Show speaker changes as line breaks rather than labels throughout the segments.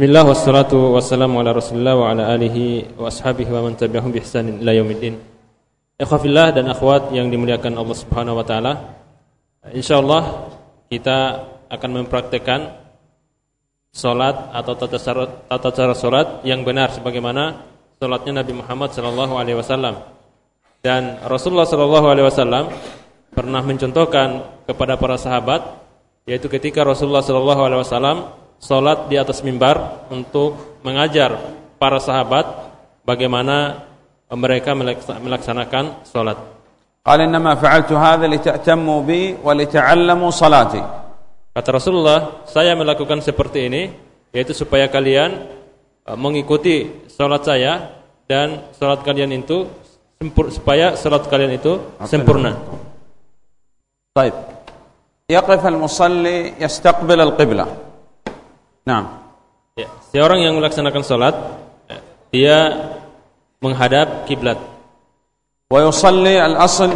Bismillah wassalatu wassalamu ala Rasulillah wa ala alihi wa ashabihi wa man tabi'ahum bi ihsanin ila yaumiddin. Ikhwafillah dan akhwat yang dimuliakan Allah Subhanahu wa taala. Insyaallah kita akan mempraktekkan salat atau tata cara tata cara salat yang benar sebagaimana salatnya Nabi Muhammad sallallahu alaihi wasallam. Dan Rasulullah sallallahu alaihi wasallam pernah mencontohkan kepada para sahabat yaitu ketika Rasulullah sallallahu alaihi wasallam salat di atas mimbar untuk mengajar para sahabat bagaimana mereka melaksanakan salat.
Qala innama fa'altu hadha bi wa lita'allamu.
Kata Rasulullah, saya melakukan seperti ini yaitu supaya kalian e, mengikuti salat saya dan salat kalian itu sempur, supaya salat kalian itu sempurna.
Baik. Yaqif al-musalli yastaqbil al-qibla. Nah.
Ya, seorang yang melaksanakan salat dia menghadap kiblat.
Wa yusalli al-asl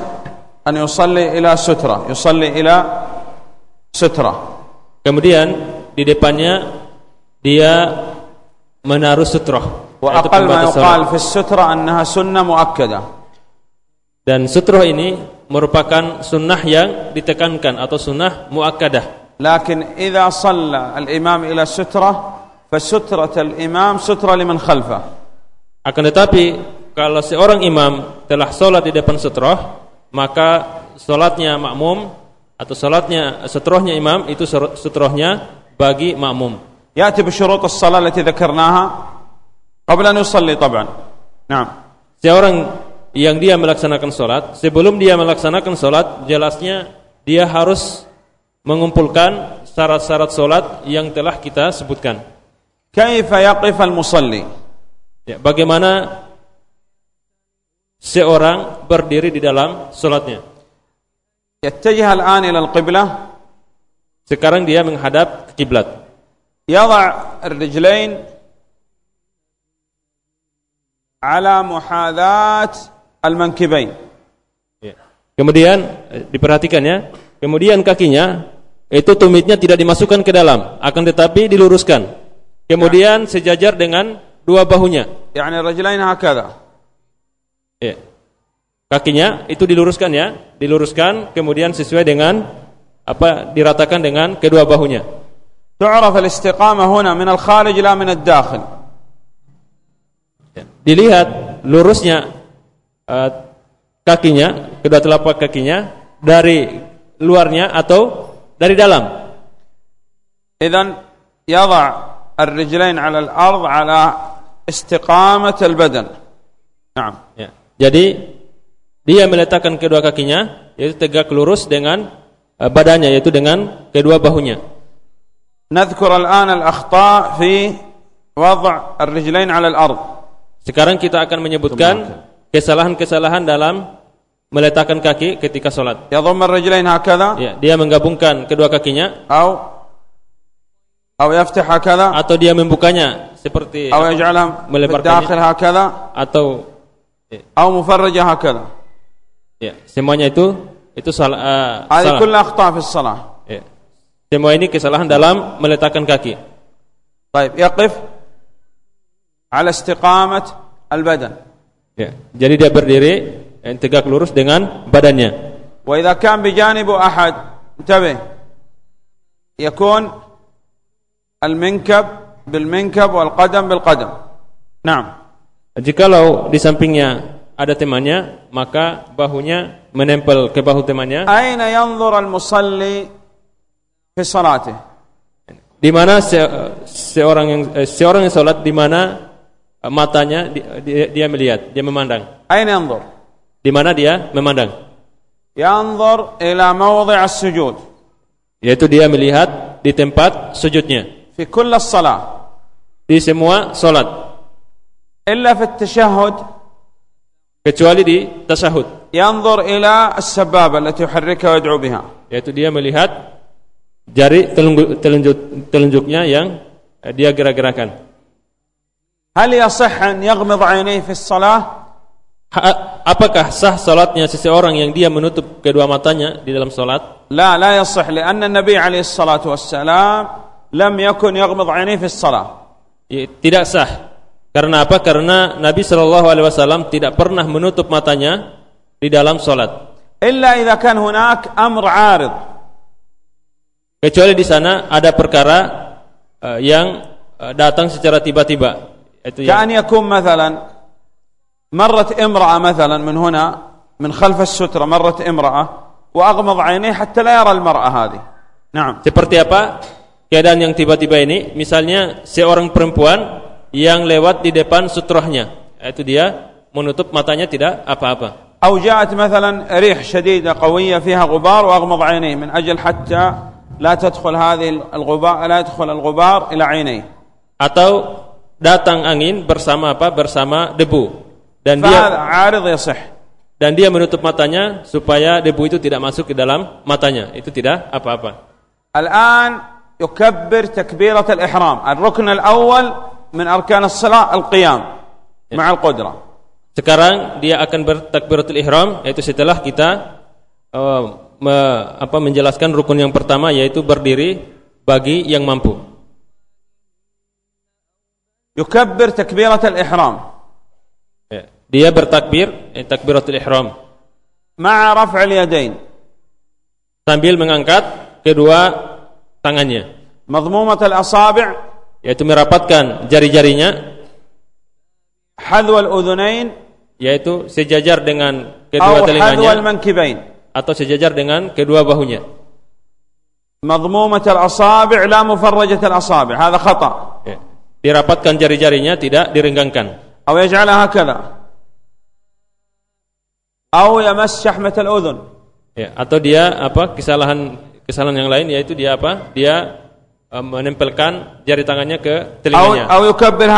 an yusalli ila sutra, yusalli ila sutra.
Kemudian di depannya dia menaruh sutrah.
Wa aqal ma yuqal fi sutra annaha sunnah muakkada.
Dan sutrah ini merupakan sunnah yang ditekankan atau sunnah muakkadah.
لكن إذا صلى الإمام إلى سترة فسترة الإمام سترة لمن خلفه
akan tetapi kalau seorang imam telah sholat di depan sutroh maka sholatnya makmum atau sholatnya setrohnya imam itu setrohnya bagi makmum
يأتي بشروط الصلاة التي ذكرناها قبل أن يصلي طبعا نعم
seorang yang dia melaksanakan sholat sebelum dia melaksanakan sholat jelasnya dia harus mengumpulkan syarat-syarat solat yang telah kita sebutkan.
Kaifa yaqif al-musalli?
Ya, bagaimana seorang berdiri di dalam solatnya?
Yattajih al-an ila al-qiblah.
Sekarang dia menghadap ke kiblat.
Yadha' ar-rijlain ala muhadat al-mankibain.
Ya. Kemudian eh, diperhatikan ya, kemudian kakinya itu tumitnya tidak dimasukkan ke dalam, akan tetapi diluruskan. Kemudian sejajar dengan dua bahunya.
Yani rajulain hakadha.
Ya. Kakinya itu diluruskan ya, diluruskan kemudian sesuai dengan apa diratakan dengan kedua bahunya.
Tu'raf al-istiqamah huna min al-kharij la min ad-dakhil.
Ya. Dilihat lurusnya uh, kakinya, kedua telapak kakinya dari luarnya atau dari dalam.
Idan yadha' ar-rijlain 'ala al-ard 'ala istiqamat al-badan. Naam.
Ya. Jadi dia meletakkan kedua kakinya yaitu tegak lurus dengan uh, badannya yaitu dengan kedua bahunya.
Nadhkur al-an al-akhta' fi wad' ar-rijlain 'ala al-ard.
Sekarang kita akan menyebutkan kesalahan-kesalahan dalam meletakkan kaki ketika salat.
Ya, ar-rajlain hakadha?
Ya, dia menggabungkan kedua kakinya.
Au au yaftih hakadha?
Atau dia membukanya seperti
au yaj'alham melebarkannya hakadha?
Atau
ya. Au mufarraja hakadha?
Ya, semuanya itu itu salah. Ah, uh,
Ada kullu akhta fi shalah.
Ya. Semua ini kesalahan dalam meletakkan kaki.
Baik, yaqif ala istiqamat al-badan.
Ya. Jadi dia berdiri yang tegak lurus dengan badannya.
Wa idza kan bi janibu ahad intabih yakun al-minkab bil minkab wal qadam bil qadam. Naam.
Jikalau di sampingnya ada temannya, maka bahunya menempel ke bahu temannya.
Aina yanzur al-musalli fi salatih?
di mana se, seorang yang eh, seorang yang salat di mana eh, matanya dia, dia, melihat, dia memandang.
Aina anzur?
Di mana dia memandang?
Yanzur ila mawdhi' as-sujud.
Yaitu dia melihat di tempat sujudnya.
Fi kulli salat.
Di semua salat.
Illa fi at-tashahhud.
Kecuali di tasyahud.
Yanzur ila as-sababa allati yuharrikuha wa yad'u biha.
Yaitu dia melihat jari telunjuk, telunjuk telunjuknya yang eh, dia gerak-gerakan.
Hal yasih an yaghmid 'ainayhi fi as-salah?
apakah sah salatnya seseorang yang dia menutup kedua matanya di dalam salat
لا لا يصح لأن النبي عليه الصلاة والسلام لم يكن يغمض عينيه في الصلاة
Ya, tidak sah. Karena apa? Karena Nabi Shallallahu Alaihi Wasallam tidak pernah menutup matanya di dalam solat.
إلا إذا كان هناك أمر عارض
Kecuali di sana ada perkara uh, yang uh, datang secara tiba-tiba. Itu yang,
كأن يكون مثلا مرت امرأة مثلا من هنا من خلف السترة مرت امرأة وأغمض عينيه حتى لا يرى المرأة هذه نعم
seperti apa keadaan yang tiba-tiba ini? Misalnya seorang perempuan yang lewat di depan sutrahnya, itu dia menutup matanya tidak apa-apa.
أو جاءت مثلا ريح شديدة قوية فيها غبار وأغمض عينيه من أجل حتى لا تدخل هذه الغبار لا يدخل الغبار إلى عينيه
Atau datang angin bersama apa? Bersama debu. Dan
فهذا
dia
عارض يصح
dan dia menutup matanya supaya debu itu tidak masuk ke dalam matanya. Itu tidak apa-apa.
الآن يكبر تكبيرة الإحرام الركن الأول من أركان الصلاة القيام مع القدرة
Sekarang dia akan bertakbiratul ihram yaitu setelah kita uh, me- apa menjelaskan rukun yang pertama yaitu berdiri bagi yang mampu.
يكبر تكبيرة الإحرام
Ya. dia bertakbir eh, takbiratul ihram.
Ma'a raf'il yadain.
Sambil mengangkat kedua tangannya.
Madmumat al-asabi'
yaitu merapatkan jari-jarinya.
hadwal al-udhunain
yaitu sejajar dengan kedua telinganya. Atau sejajar dengan kedua bahunya.
Madmumat al-asabi' la mufarrajat al-asabi'. Hadha khata'.
Ya. Dirapatkan jari-jarinya tidak direnggangkan.
Atau yaj'alaha kada. Au yamas syahmatal udhun.
Ya, atau dia apa kesalahan kesalahan yang lain yaitu dia apa? Dia um, menempelkan jari tangannya ke telinganya.
Yukabbir.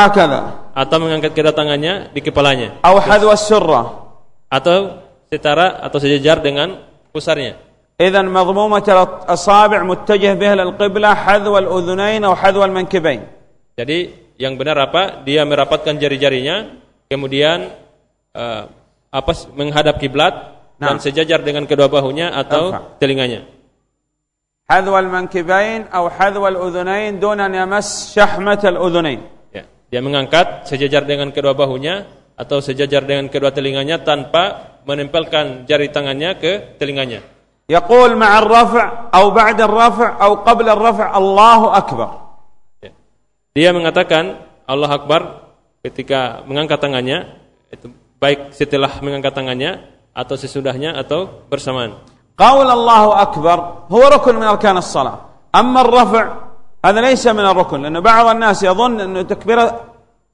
Atau mengangkat kedua tangannya di kepalanya.
Hadwa.
Atau setara atau sejajar dengan pusarnya.
Idzan al-asabi' muttajih biha lil hadwa al-udhunain atau hadwa al-mankibain.
Jadi yang benar apa? Dia merapatkan jari-jarinya kemudian uh, apa menghadap kiblat dan
Nah.
sejajar dengan kedua bahunya atau
Nampak.
telinganya
حذو المنكبين أو حذو الأذنين دون أن يمس شحمة الأذنين
Ya, dia mengangkat sejajar dengan kedua bahunya atau sejajar dengan kedua telinganya tanpa menempelkan jari tangannya ke telinganya.
يقول مع الرفع أو بعد الرفع أو قبل الرفع الله أكبر
Ya. Dia mengatakan Allah Akbar ketika mengangkat tangannya, itu baik setelah mengangkat tangannya atau sesudahnya atau bersamaan.
قول الله أكبر هو ركن من أركان الصلاة أما الرفع هذا ليس من الركن لأن بعض الناس يظن أن تكبيرة,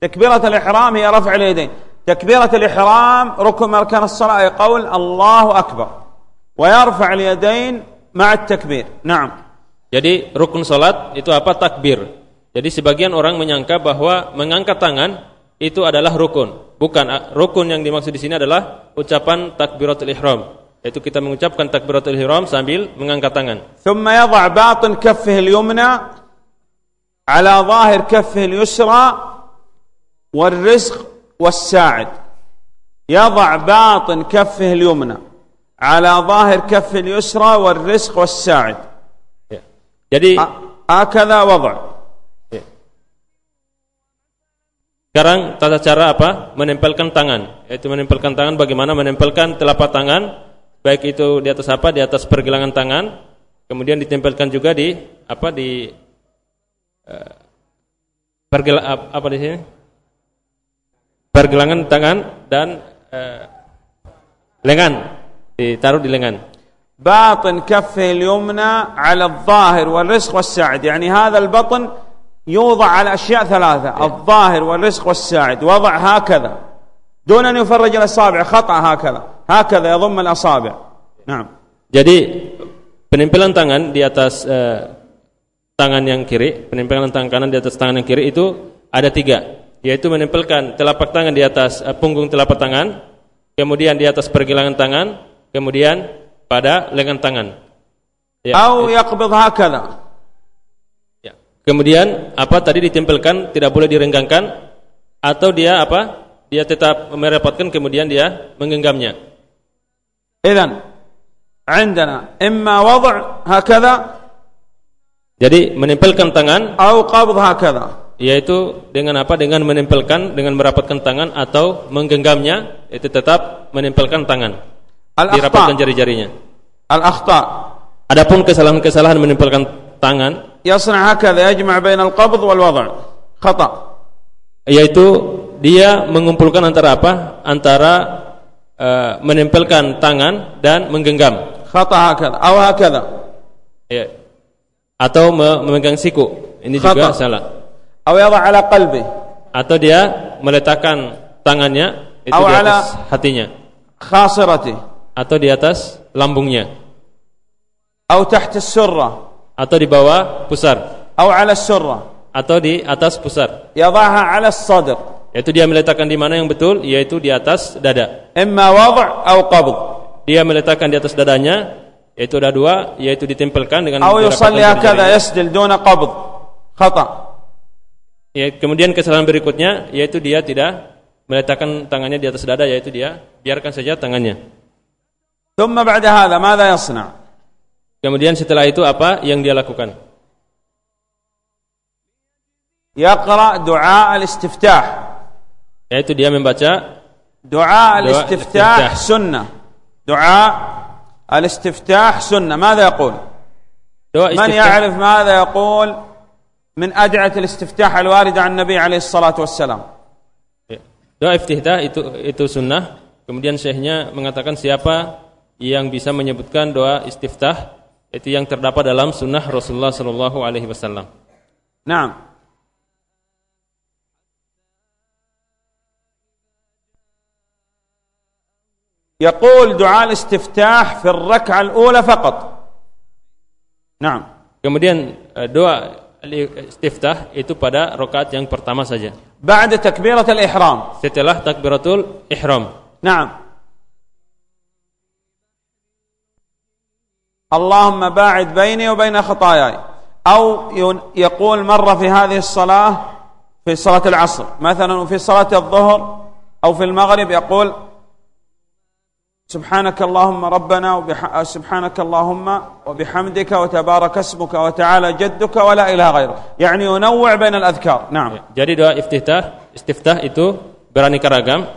تكبيرة الإحرام هي رفع اليدين تكبيرة الإحرام ركن من أركان الصلاة أي قول الله أكبر ويرفع اليدين مع التكبير نعم
Jadi rukun salat itu apa? Takbir. Jadi sebagian orang menyangka bahwa mengangkat tangan itu adalah rukun. Bukan ah, rukun yang dimaksud di sini adalah ucapan takbiratul ihram. Yaitu kita mengucapkan takbiratul ihram sambil mengangkat tangan.
ثم يضع باطن كفه اليمنى على ظاهر كفه اليسرى والرزق والساعد يضع باطن كفه اليمنى على ظاهر كفه اليسرى والرزق والساعد
Ya. Jadi
ه- هكذا وضع
sekarang tata cara apa? Menempelkan tangan. Yaitu menempelkan tangan bagaimana menempelkan telapak tangan baik itu di atas apa? Di atas pergelangan tangan. Kemudian ditempelkan juga di apa di eh, pergel- ap- apa di sini? Pergelangan tangan dan eh, lengan ditaruh di lengan.
باطن كفه اليمنى على الظاهر والرزق والساعد يعني هذا البطن يوضع على أشياء ثلاثة الظاهر والرزق والساعد وضع هكذا دون أن يفرج الأصابع خطأ هكذا هكذا يضم الأصابع نعم
Jadi penempelan tangan di atas eh, tangan yang kiri, penempelan tangan kanan di atas tangan yang kiri itu ada tiga, yaitu menempelkan telapak tangan di atas eh, punggung telapak tangan, kemudian di atas pergelangan tangan, kemudian pada lengan tangan. Ya,
أو يقبض هكذا
ya. Kemudian apa tadi ditempelkan tidak boleh direnggangkan atau dia apa? Dia tetap merapatkan kemudian dia menggenggamnya.
إذن عندنا إما وضع هكذا
Jadi menempelkan tangan
أو قبض هكذا
yaitu dengan apa? Dengan menempelkan, dengan merapatkan tangan atau menggenggamnya, itu tetap menempelkan tangan. Dirapatkan jari-jarinya.
Al-akhta.
Adapun kesalahan-kesalahan menempelkan tangan,
yasna hakadha yajma' bain al-qabd wal wad'. Khata.
Yaitu dia mengumpulkan antara apa? Antara uh, menempelkan tangan dan menggenggam.
Khata hakadha aw hakadha.
Ya. Atau memegang siku. Ini Khata. juga salah.
Atau yadha ala qalbi
atau dia meletakkan tangannya itu di atas hatinya
khasirati
atau di atas lambungnya
atau tahta surra
atau di bawah pusar
atau ala surra
atau di atas pusar
yadhaha ala sadr
yaitu dia meletakkan di mana yang betul yaitu di atas dada
imma wad' atau qabd
dia meletakkan di atas dadanya yaitu ada dua yaitu ditempelkan dengan
atau yusalli hakadha yasdil duna qabd khata
Ya, kemudian kesalahan berikutnya yaitu dia tidak meletakkan tangannya di atas dada yaitu dia biarkan saja tangannya.
ثم بعد هذا ماذا يصنع؟
Kemudian setelah itu apa yang dia lakukan?
يقرأ دعاء الاستفتاح
yaitu dia membaca
دعاء الاستفتاح سنة دعاء الاستفتاح سنة ماذا يقول؟ من يعرف ماذا يقول من أدعية الاستفتاح الواردة عن النبي عليه الصلاة والسلام
Doa iftitah itu itu sunnah. Kemudian syekhnya mengatakan siapa yang bisa menyebutkan doa istiftah itu yang terdapat dalam sunnah Rasulullah Sallallahu Alaihi Wasallam.
Naam. يقول دعاء الاستفتاح في الركعة الأولى فقط. نعم.
Kemudian doa istiftah itu pada rakaat yang pertama saja.
Ba'da takbiratul ihram.
Setelah takbiratul ihram.
Naam. اللهم باعد بيني وبين خطاياي. أو يقول مرة في هذه الصلاة في صلاة العصر. مثلا وفي صلاة الظهر أو في المغرب يقول سبحانك اللهم ربنا وبح... سبحانك اللهم وبحمدك وتبارك اسمك وتعالى جدك ولا إله غيرك. يعني ينوع بين الأذكار. نعم.
Jadi doa istiftah istiftah itu beraneka ragam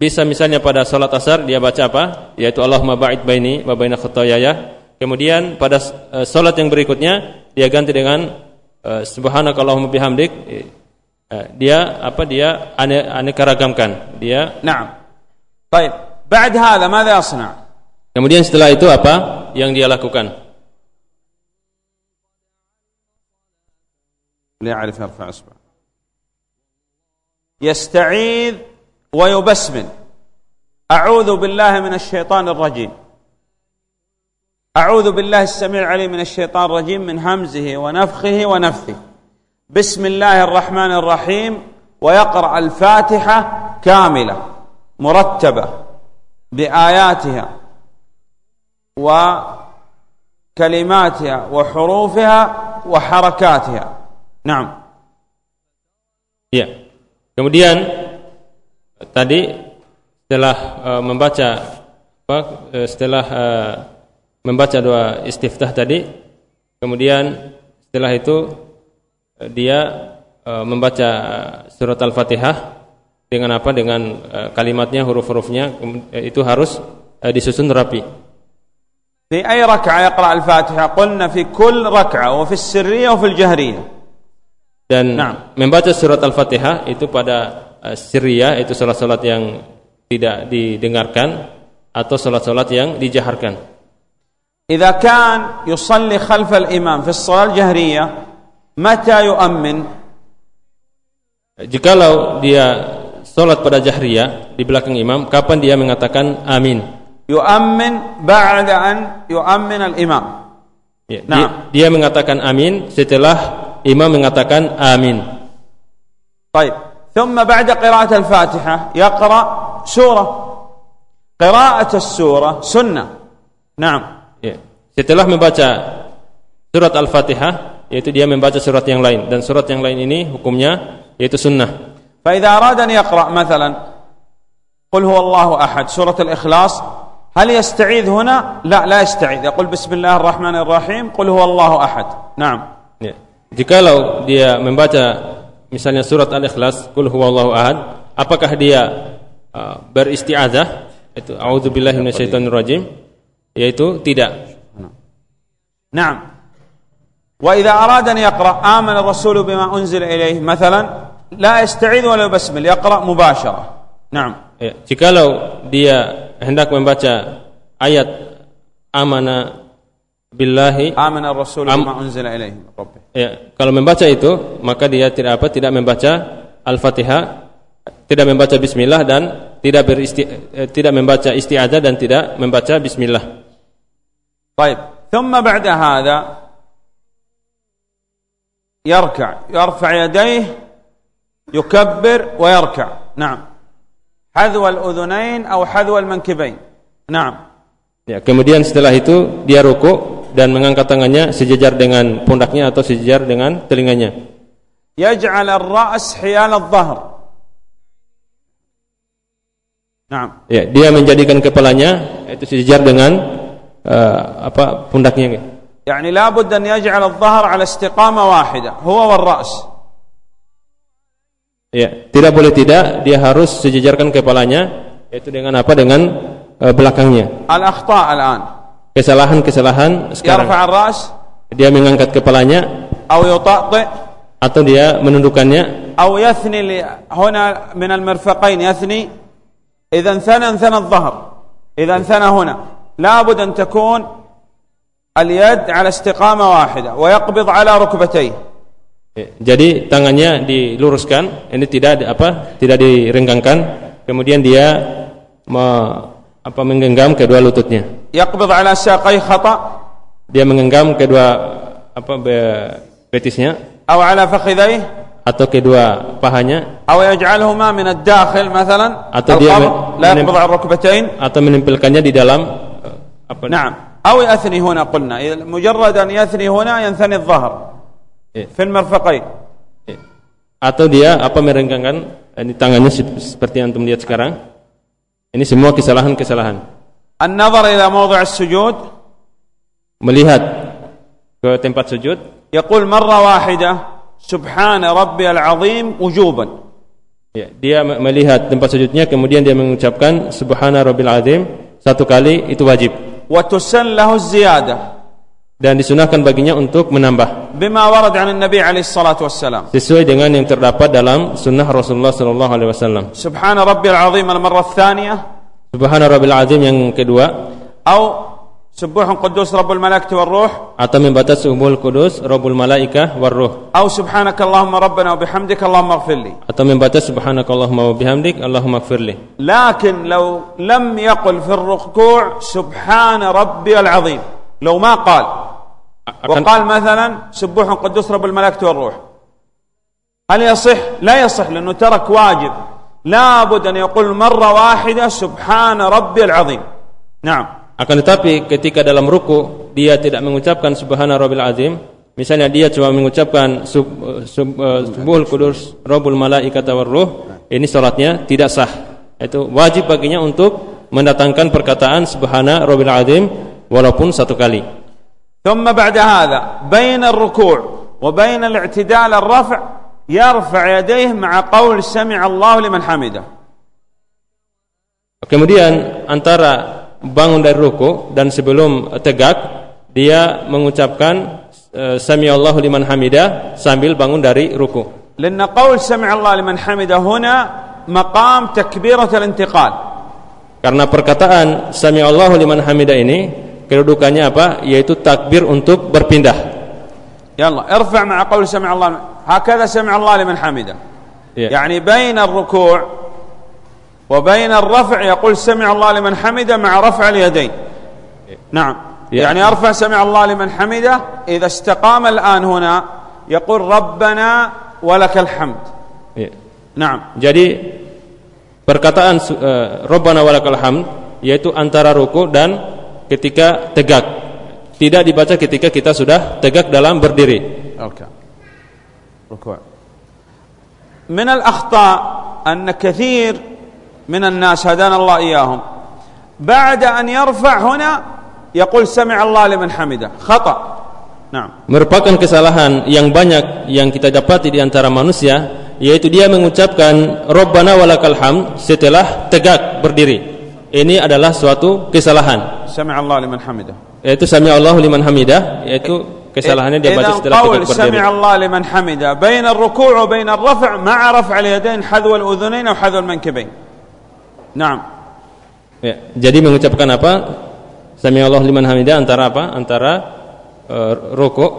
bisa misalnya pada salat asar dia baca apa yaitu Allahumma ba'id baini wa baina khotoyaya kemudian pada uh, salat yang berikutnya dia ganti dengan uh, subhanakallahumma bihamdik uh, dia apa dia ane, aneka ragamkan dia
Naam baik بعد هذا ماذا يصنع
kemudian setelah itu apa yang dia lakukan
لا يعرف يرفع اصبعه يستعيذ ويبسمل. أعوذ بالله من الشيطان الرجيم. أعوذ بالله السميع العليم من الشيطان الرجيم من همزه ونفخه ونفثه. بسم الله الرحمن الرحيم ويقرأ الفاتحة كاملة مرتبة بآياتها وكلماتها وحروفها وحركاتها. نعم.
Ya. Kemudian tadi setelah uh, membaca apa uh, setelah uh, membaca doa istiftah tadi kemudian setelah itu uh, dia uh, membaca surat al-fatihah dengan apa dengan uh, kalimatnya huruf-hurufnya uh, itu harus uh, disusun rapi.
في أي ركعة يقرأ الفاتحة قلنا في كل ركعة وفي السرية وفي الجهرية
dan nah. membaca surat Al-Fatihah itu pada uh, sirriyah itu salat-salat yang tidak didengarkan atau salat-salat yang dijaharkan.
إذا كان يصلي خلف الإمام في الصلاة الجهرية متى يؤمن؟
Jikalau dia Salat pada jahriyah di belakang imam, kapan dia mengatakan amin?
Yu'ammin ba'da an yu'ammin al-imam.
Ya, nah. dia, dia mengatakan amin setelah imam mengatakan amin.
طيب ثم بعد قراءة الفاتحة يقرأ سورة. قراءة السورة سنة. نعم.
Setelah membaca surat Al-Fatihah yaitu dia membaca surat yang lain. Dan surat yang lain ini hukumnya yaitu sunnah.
فإذا أراد أن يقرأ مثلا قل هو الله أحد سورة الإخلاص هل يستعيذ هنا؟ لا لا يستعيذ يقول بسم الله الرحمن الرحيم قل هو الله أحد نعم
jikalau dia membaca misalnya surat Al-Ikhlas, kul huwallahu ahad, apakah dia uh, beristiazah itu auzubillahi minasyaitonirrajim yaitu tidak.
Naam. Wa idza arada an yaqra amana Rasulu bima unzila ilayhi mathalan la yasta'idhu wala basmil yaqra mubasharah. Naam.
Ya, jikalau dia hendak membaca ayat amana billahi
آمن الرسول
Am-
بما أنزل إليه من ربه
ya, kalau membaca itu maka dia tidak apa tidak membaca Al-Fatihah tidak membaca bismillah dan tidak beristi, eh, tidak membaca isti'adzah dan tidak membaca bismillah
طيب ثم بعد هذا يركع يرفع يديه يكبر ويركع نعم حذو الأذنين أو حذو المنكبين نعم
ya kemudian setelah itu dia ruku dan mengangkat tangannya sejajar dengan pundaknya atau sejajar dengan telinganya.
Yaj'al ar-ra's hiyal adh-dhahr. Naam.
Ya, dia menjadikan kepalanya itu sejajar dengan uh, apa pundaknya.
Yani la budda an yaj'al adh-dhahr 'ala istiqama wahida, huwa war-ra's.
Ya, tidak boleh tidak dia harus sejajarkan kepalanya yaitu dengan apa? Dengan uh, belakangnya.
Al-akhta' al-an
kesalahan-kesalahan sekarang. Dia mengangkat kepalanya. Atau dia menundukkannya.
Atau yathni li huna min al-mirfaqain yathni idza thana thana adh-dhahr idza thana huna la bud an takun al-yad ala istiqama wahida wa yaqbid
ala rukbatayhi. Eh, jadi tangannya diluruskan ini tidak apa tidak direnggangkan. Kemudian dia me, apa menggenggam kedua lututnya
yaqbid ala syaqai khata.
Dia menggenggam kedua apa be, betisnya.
Aw ala fakhidai.
Atau kedua pahanya.
Aw yaj'alhuma min ad-dakhil mathalan.
Atau dia
menempel ala rukbatain.
atau menempelkannya di dalam eh, apa
na'am. Aw yathni huna qulna. Mujarrad an yathni huna yanthani adh-dhahr.
Eh.
Fi al-marfaqain
eh. atau dia apa merenggangkan ini tangannya seperti yang antum lihat sekarang. Ini semua kesalahan-kesalahan.
An-nazar ila mawdi' as-sujud
melihat ke tempat sujud.
Yaqul marra wahida subhana rabbiyal azim wujuban
ya, dia melihat tempat sujudnya kemudian dia mengucapkan subhana rabbil azim satu kali itu wajib.
Wa tusallahu ziyadah
dan disunahkan baginya untuk menambah.
Bima warad 'an nabi alaihi salatu wassalam.
Sesuai dengan yang terdapat dalam sunnah Rasulullah sallallahu alaihi wasallam.
Subhana rabbil azim al marrah tsaniyah
Subhana rabbil azim yang kedua.
أو سبوح قدوس رب الملائكة والروح
atau membaca subuhul kudus rabbul malaikah warruh.
أو سبحانك اللهم ربنا وبحمدك اللهم اغفر لي
atau membaca subhanakallahumma wa bihamdik allahumma ighfirli.
لكن لو لم يقل في الركوع سبحان ربي العظيم لو ما قال وقال مثلا سبوح قدوس رب الملائكة والروح هل يصح؟ لا يصح لأنه ترك واجب لابد أن يقول مرة واحدة سبحان ربي العظيم نعم
akan tetapi ketika dalam ruku dia tidak mengucapkan subhana rabbil azim misalnya dia cuma mengucapkan sub, sub, uh, subuhul kudus rabbul malaikata warruh ini salatnya tidak sah itu wajib baginya untuk mendatangkan perkataan subhana rabbil azim walaupun satu kali
ثم بعد هذا بين الركوع وبين الاعتدال الرفع يرفع يديه مع قول سمع الله لمن حمده
Kemudian antara bangun dari ruku dan sebelum tegak dia mengucapkan e, sami Allahu liman hamida sambil bangun dari ruku.
Karena qaul sami Allahu liman hamida huna maqam takbirat al-intiqal.
Karena perkataan sami Allahu liman hamida ini kedudukannya apa? Yaitu takbir untuk berpindah.
Ya Yalla irfa' ma'a qaul sami Allahu هكذا سمع الله لمن حمده. يعني بين الركوع وبين الرفع يقول سمع الله لمن حمده مع رفع اليدين نعم. يعني أرفع سمع الله لمن حمده إذا استقام الآن هنا يقول ربنا ولك الحمد. نعم
Jadi perkataan uh, Rabbana walakal hamd yaitu antara ruku dan ketika tegak. Tidak dibaca ketika kita sudah tegak dalam berdiri.
أوكي ركوع من الأخطاء أن كثير من الناس هدانا الله إياهم بعد أن يرفع هنا يقول سمع الله لمن حمده خطأ نعم
merupakan kesalahan yang banyak yang kita dapati di antara manusia yaitu dia mengucapkan Rabbana walakal hamd setelah tegak berdiri. Ini adalah suatu kesalahan.
سمع الله لمن حمده
Yaitu sami Allahu liman hamidah yaitu kesalahannya dia baca
إذا
setelah
قول
tegak berdiri.
سمع الله لمن حمده بين الركوع وبين الرفع مع رفع اليدين حذو الأذنين أو حذو المنكبين نعم
Ya, jadi mengucapkan apa? Sami Allah liman hamidah antara apa? Antara uh, rukuk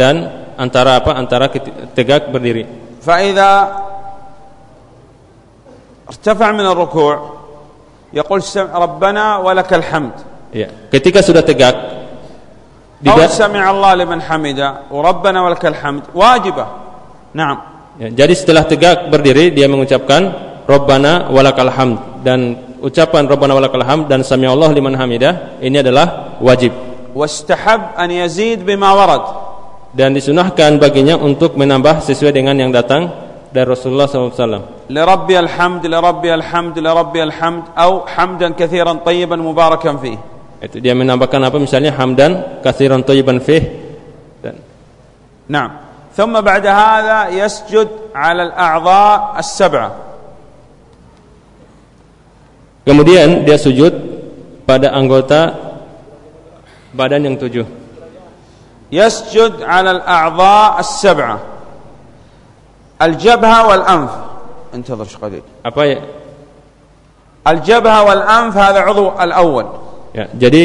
dan antara apa? Antara keti- tegak berdiri.
فإذا ارتفع من الركوع يقول سم- ربنا ولك الحمد
Ya, ketika sudah tegak
Diba-
Au
sami'a Allah liman hamida rabbana walakal hamd wajibah. Naam.
Ya, jadi setelah tegak berdiri dia mengucapkan Rabbana walakal hamd dan ucapan Rabbana walakal hamd dan sami Allah liman hamida ini adalah wajib.
Wastahab an yazid bima warad.
Dan disunahkan baginya untuk menambah sesuai dengan yang datang dari Rasulullah SAW.
Li rabbi alhamd, li rabbi alhamd, li rabbi alhamd, atau hamdan kathiran tayyiban mubarakan fihi.
Itu dia menambahkan apa misalnya hamdan katsiran thayyiban fih dan
نعم ثم بعد هذا يسجد على الأعضاء السبعة
kemudian dia sujud pada anggota badan yang tujuh.
يسجد على الأعضاء السبعة الجبهة والأنف انتظر شو قليل
Apa ya?
الجبهة والأنف هذا عضو الأول
Ya, jadi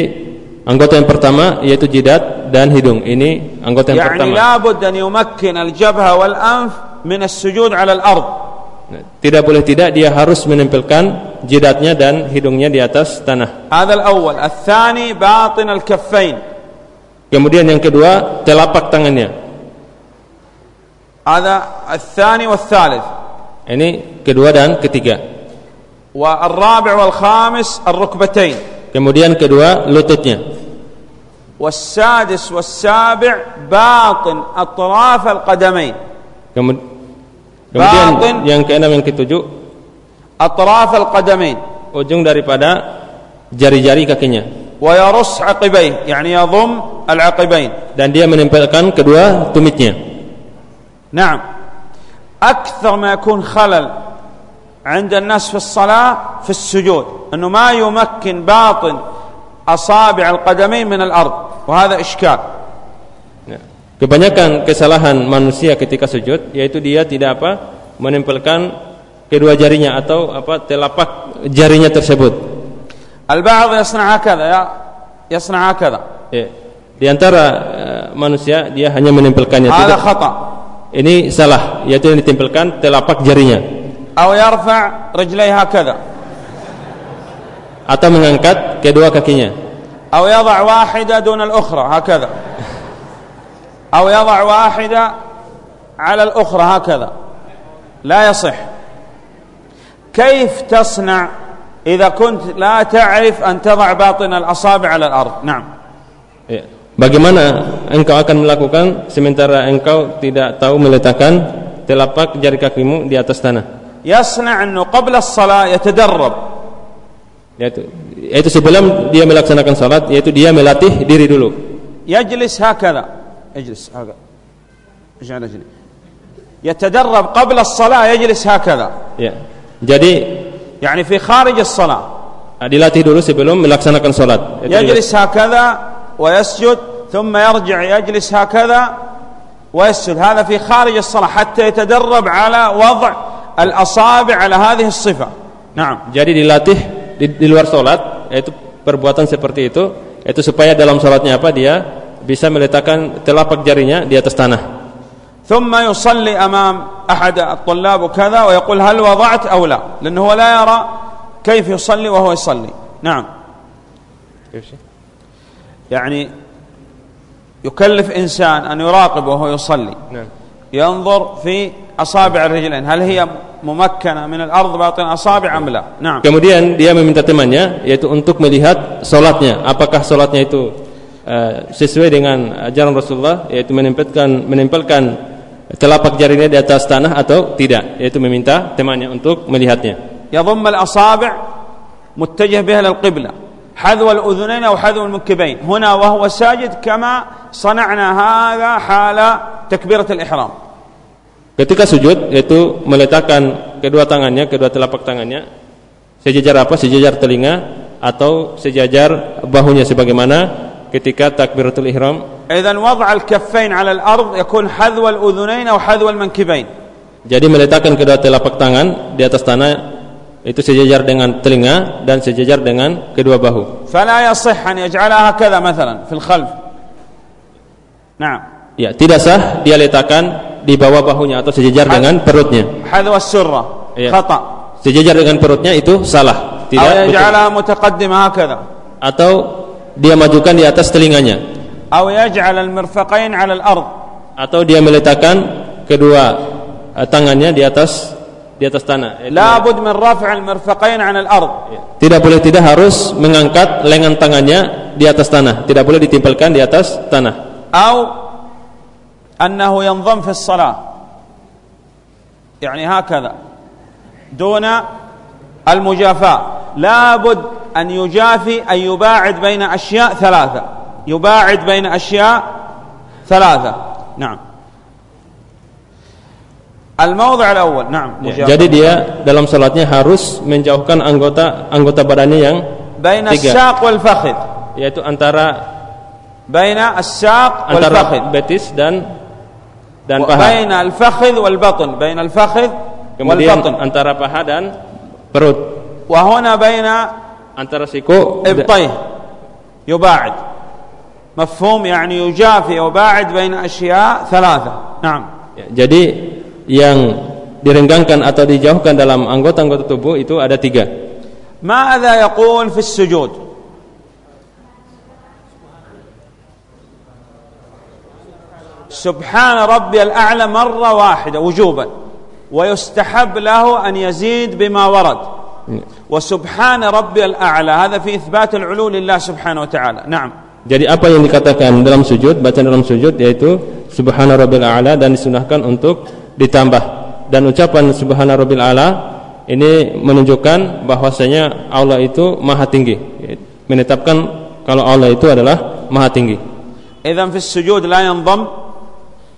anggota yang pertama yaitu jidat dan hidung. Ini anggota yang pertama.
Ya, labud dan yumakkin al-jabha wal anf min as-sujud 'ala al-ard.
Nah, tidak boleh tidak dia harus menempelkan jidatnya dan hidungnya di atas tanah.
Hadzal awal, ats-tsani batin al-kaffain.
Kemudian yang kedua, telapak tangannya.
Ada ats-tsani wath-tsalits.
Ini kedua dan ketiga.
Wa ar-rabi' wal khamis ar-rukbatain.
Kemudian kedua lututnya.
والسادس والسابع باطن أطراف القدمين
Kemud- Kemudian
Batin.
yang keenam yang ketujuh
أطراف القدمين
ujung daripada jari-jari kakinya
ويرص عقبيه يعني يضم العقبين
dan dia menempelkan kedua tumitnya.
نعم أكثر ما يكون خلل عند الناس في الصلاة في السجود أنه ما يمكن باطن أصابع القدمين من الأرض وهذا إشكال
Nah, kebanyakan kesalahan manusia ketika sujud yaitu dia tidak apa menempelkan kedua jarinya atau apa telapak jarinya tersebut.
البعض يصنع هكذا يا- يصنع هكذا
Ya. Di antara eh, manusia dia hanya menempelkannya
هذا
tidak.
خطأ
Ini salah, yaitu yang ditempelkan telapak jarinya
أو يرفع رجليه هكذا
atau mengangkat kedua kakinya
أو يضع واحدة دون الأخرى هكذا أو يضع واحدة على الأخرى هكذا لا يصح كيف تصنع إذا كنت لا تعرف أن تضع باطن الأصابع على الأرض نعم.
Bagaimana engkau akan melakukan sementara engkau tidak tahu meletakkan telapak jari kakimu di atas tanah?
يصنع أنه قبل الصلاة يتدرب.
Yaitu, sebelum dia melaksanakan salat, yaitu dia melatih diri dulu.
يجلس هكذا. اجلس هكذا. أجعل رجلي يتدرب قبل الصلاة يجلس هكذا.
Ya. Jadi
يعني في خارج الصلاة.
ah, dilatih dulu sebelum melaksanakan salat.
يجلس هكذا ويسجد ثم يرجع يجلس هكذا ويسجد. هذا في خارج الصلاة حتى يتدرب على وضع الأصابع على هذه الصفة. نعم.
Jadi dilatih di, di luar salat, yaitu perbuatan seperti itu, itu supaya dalam salatnya apa? Dia bisa meletakkan telapak jarinya di atas tanah.
ثم يصلي أمام أحد الطلاب وكذا ويقول هل وضعت أو لا؟ لأنه هو لا يرى كيف يصلي وهو يصلي. نعم. يعني يكلف إنسان أن يراقب وهو يصلي.
Nah.
ينظر في أصابع الرجلين هل هي ممكنة من الأرض باطن أصابع أم لا نعم
Kemudian dia meminta temannya yaitu untuk melihat salatnya, apakah salatnya itu eh, sesuai dengan ajaran Rasulullah yaitu menempelkan menempelkan telapak jarinya di atas tanah atau tidak, yaitu meminta temannya untuk melihatnya.
يضم الأصابع متجه بها للقبلة حذو الأذنين أو حذو المنكبين هنا وهو ساجد كما صنعنا هذا حال تكبيرة الإحرام
Ketika sujud yaitu meletakkan kedua tangannya, kedua telapak tangannya sejajar apa? Sejajar telinga atau sejajar bahunya sebagaimana ketika takbiratul ihram.
Idzan kaffain 'ala al-ard yakun hadwa al-udhunain aw hadwa al-mankibain.
Jadi meletakkan kedua telapak tangan di atas tanah itu sejajar dengan telinga dan sejajar dengan kedua bahu.
Fala an yaj'alaha kadza fil khalf. Naam.
Ya, tidak sah dia letakkan di bawah bahunya atau sejajar dengan perutnya. Iya.
Khata.
Sejajar dengan perutnya itu salah, tidak
hakadha.
Atau dia majukan di atas telinganya.
Yaj'al al-mirfaqain 'ala al-ard.
Atau dia meletakkan kedua eh, tangannya di atas di atas tanah. La
bud min raf' al-mirfaqain 'ala al-ard. Iya.
Tidak boleh tidak harus mengangkat lengan tangannya di atas tanah, tidak boleh ditimpalkan di atas tanah.
Atau أنه ينضم في الصلاة. يعني هكذا. دون المجافاة. لابد أن يجافي أن يباعد بين أشياء ثلاثة. يباعد بين أشياء ثلاثة. نعم. الموضع الأول. نعم
Ya,
مجافاة.
jadi dia dalam salatnya harus menjauhkan anggota anggota badannya yang
بين. الساق والفخذ.
Yaitu antara
بين الساق
antara
والفخذ.
betis dan dan paha.
Al-fakhidh wal
al-fakhidh
wal.
Antara paha dan perut.
Wahana baina
antara siku
ibtayh. Yuba'id. Mafhum yani yujafi yuba'id baina asya' thalatha. Naam.
Ya, jadi yang direnggangkan atau dijauhkan dalam anggota-anggota tubuh itu ada tiga.
Ma'adha yaqul fi sujud سبحان ربي الاعلى مره واحده وجوبا ويستحب له ان يزيد بما ورد وسبحان ربي الاعلى هذا في اثبات العلو لله سبحانه وتعالى نعم
Jadi apa yang dikatakan dalam sujud, bacaan dalam sujud yaitu Subhana rabbil a'la dan disunahkan untuk ditambah. Dan ucapan Subhana rabbil a'la ini menunjukkan bahwasanya Allah itu maha tinggi. Menetapkan kalau Allah itu adalah maha tinggi.
اذا في السجود لا ينضم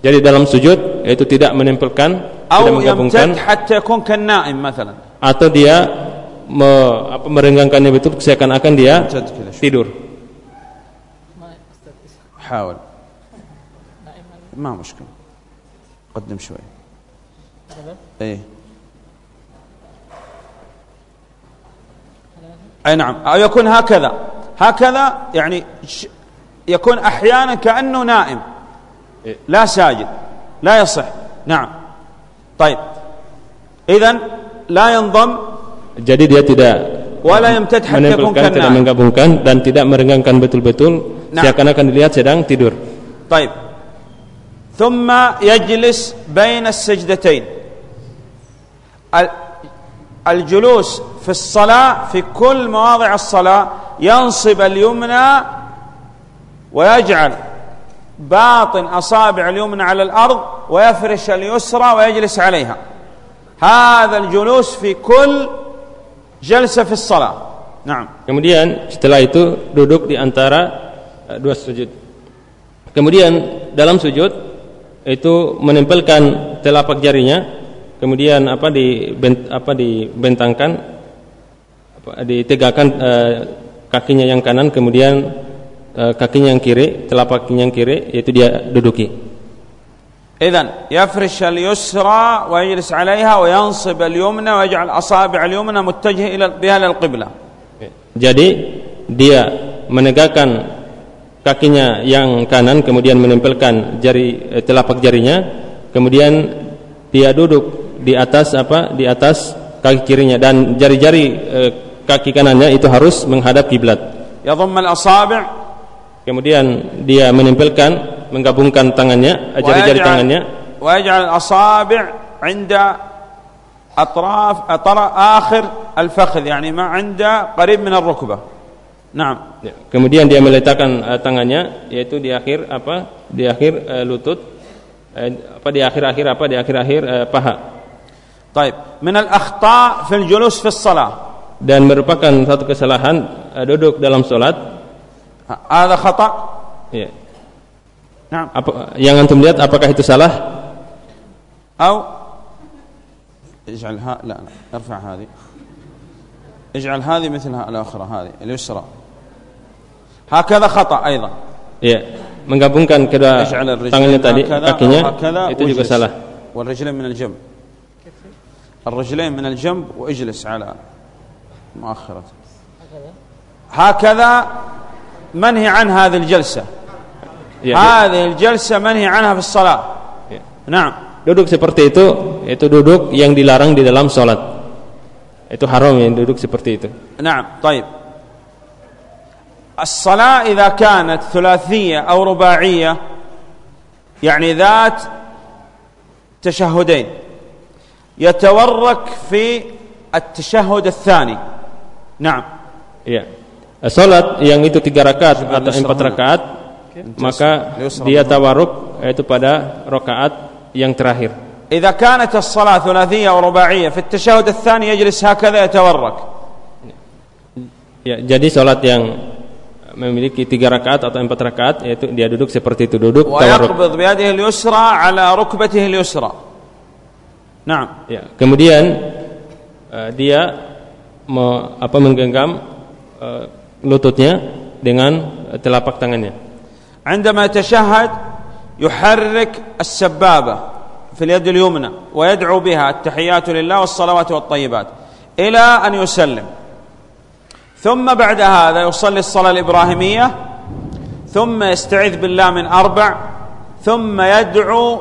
Jadi dalam sujud yaitu tidak menempelkan, tidak
او
menggabungkan
يمتد حتى يكون كالنائم مثلا
atau dia me, apa, merenggangkannya betul seakan-akan dia
يمتد كذا شوي.
tidur.
حاول ما مشكلة قدم شوي ايه اي نعم او يكون هكذا هكذا يعني ش- يكون احيانا كانه نائم لا ساجد لا يصح. نعم. طيب. اذا لا ينضم.
Jadi dia tidak
ولا يمتد
tidak menggabungkan dan tidak merenggangkan betul-betul.
Nah.
seakan-akan dilihat sedang tidur.
طيب. ثم يجلس بين السجدتين. ال- الجلوس في الصلاة في كل مواضع الصلاة ينصب اليمنى ويجعل. باطن أصابع اليمنى على الأرض ويفرش اليسرى ويجلس عليها هذا الجلوس في كل جلسة في الصلاة نعم
Kemudian setelah itu duduk di antara eh, dua sujud. Kemudian dalam sujud itu menempelkan telapak jarinya, kemudian apa di bent, apa dibentangkan apa, ditegakkan eh, kakinya yang kanan, kemudian eh, kakinya yang kiri, telapaknya yang kiri yaitu dia duduki.
إذن يفرش اليسرى ويجلس عليها وينصب اليمنى ويجعل أصابع اليمنى متجهة إلى بها للقبلة
Jadi dia menegakkan kakinya yang kanan kemudian menempelkan jari eh, telapak jarinya kemudian dia duduk di atas apa di atas kaki kirinya dan jari-jari eh, kaki kanannya itu harus menghadap kiblat.
يضم الأصابع
Kemudian dia menempelkan menggabungkan tangannya eh, jari-jari tangannya
ويجعل الأصابع عند أطراف أطراف آخر الفخذ يعني ما عند قريب من الركبة نعم
Ya, Kemudian dia meletakkan eh, tangannya yaitu di akhir apa? Di akhir eh, lutut eh, apa di akhir-akhir apa di akhir-akhir eh, paha.
طيب من الأخطاء في الجلوس في الصلاة
Dan merupakan satu kesalahan eh, duduk dalam solat
ه- هذا خطأ؟
Ya.
نعم.
Apa, yang antum lihat apakah itu salah?
أو اجعل ها لا لا ارفع هذه. اجعل هذه مثل الأخرى هذه اليسرى. هكذا خطأ أيضا.
Ya, menggabungkan kedua
اجعل الرجلين
tangannya tadi,
هكذا
kakinya itu juga salah.
والرجلين من الجنب. الرجلين من الجنب واجلس على مؤخرة. هكذا منهي عن هذه الجلسة
Ya,
هذه الجلسة منهي عنها في الصلاة
ya.
نعم
Duduk seperti itu, itu duduk yang dilarang di dalam sholat. Itu haram yang duduk seperti itu.
نعم طيب الصلاة إذا كانت ثلاثية أو رباعية يعني ذات تشهدين يتورك في التشهد الثاني نعم
Ya. Sholat yang itu tiga rakaat
Coba
atau
Yusra
empat
mana?
rakaat, maka
Yusra
dia
mana?
tawaruk yaitu pada rakaat yang terakhir.
إذا كانت الصلاة ثلاثية أو رباعية في التشهد الثاني يجلس هكذا يتورك
Ya, jadi sholat yang memiliki tiga rakaat atau empat rakaat, yaitu dia duduk seperti itu duduk tawaruk.
ويقبض بيده اليسرى على ركبته اليسرى نعم
Ya, kemudian eh, dia me- apa menggenggam eh, lututnya dengan telapak tangannya.
عندما يتشهد يحرك السبابة في اليد اليمنى ويدعو بها التحيات لله والصلوات والطيبات إلى أن يسلم. ثم بعد هذا يصلي الصلاة الإبراهيمية ثم يستعيذ بالله من أربع ثم يدعو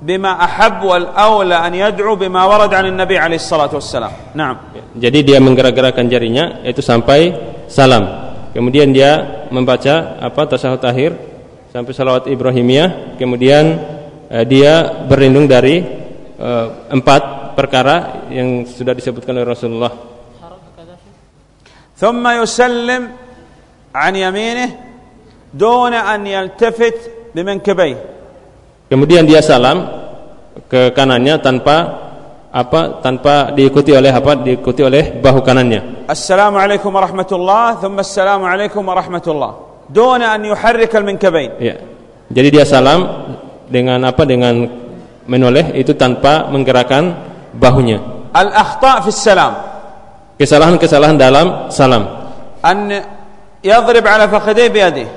بما أحب والأولى أن يدعو بما ورد عن النبي عليه الصلاة والسلام. نعم.
Jadi dia menggerak-gerakkan jarinya itu sampai salam. Kemudian dia membaca apa tasahud akhir sampai salawat Ibrahimiyah. Kemudian eh, dia berlindung dari eh, empat perkara yang sudah disebutkan oleh Rasulullah.
ثم يسلم عن يمينه دون أن يلتفت بمنكبيه
Kemudian dia salam ke kanannya tanpa apa tanpa diikuti oleh apa diikuti oleh bahu kanannya.
Assalamualaikum warahmatullah thumma assalamualaikum warahmatullah. Dona an yuharrik al-minkabain
ya. Jadi dia salam dengan apa dengan menoleh itu tanpa menggerakkan bahunya.
Al-akhta fi salam.
Kesalahan-kesalahan dalam salam.
An yadrib ala fakhidai bi yadihi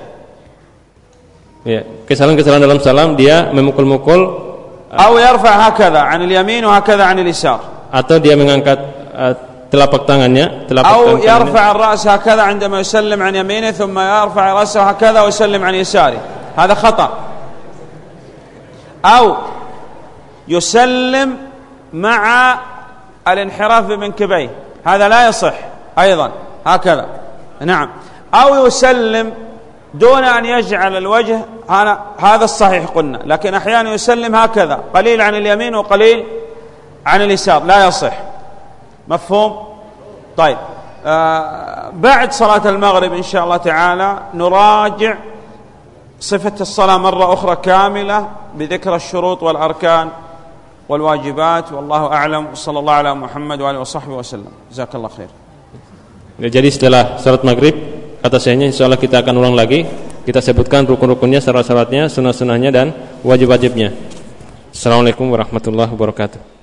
ya. Kesalahan-kesalahan dalam salam dia memukul-mukul
أو يرفع هكذا عن اليمين وهكذا عن اليسار.
Atau dia mengangkat eh, telapak tangannya, telapak
أو. يرفع الرأس هكذا عندما يسلم عن يمينه ثم يرفع رأسه هكذا ويسلم عن يساره. هذا خطأ. أو يسلم مع الانحراف بمنكبيه هذا لا يصح أيضا. هكذا. نعم. أو يسلم دون أن يجعل الوجه هذا هذا الصحيح قلنا. لكن أحيانا يسلم هكذا. قليل عن اليمين وقليل عن اليسار. لا يصح. مفهوم؟ طيب. آه بعد صلاة المغرب إن شاء الله تعالى نراجع صفة الصلاة مرة أخرى كاملة بذكر الشروط والأركان والواجبات. والله أعلم. صلى الله على محمد وآله وصحبه وسلم. جزاك الله خير.
Jadi setelah salat maghrib kata insya Allah kita akan ulang lagi. Kita sebutkan rukun-rukunnya syarat-syaratnya sunnah-sunnahnya dan wajib-wajibnya. Assalamualaikum warahmatullahi wabarakatuh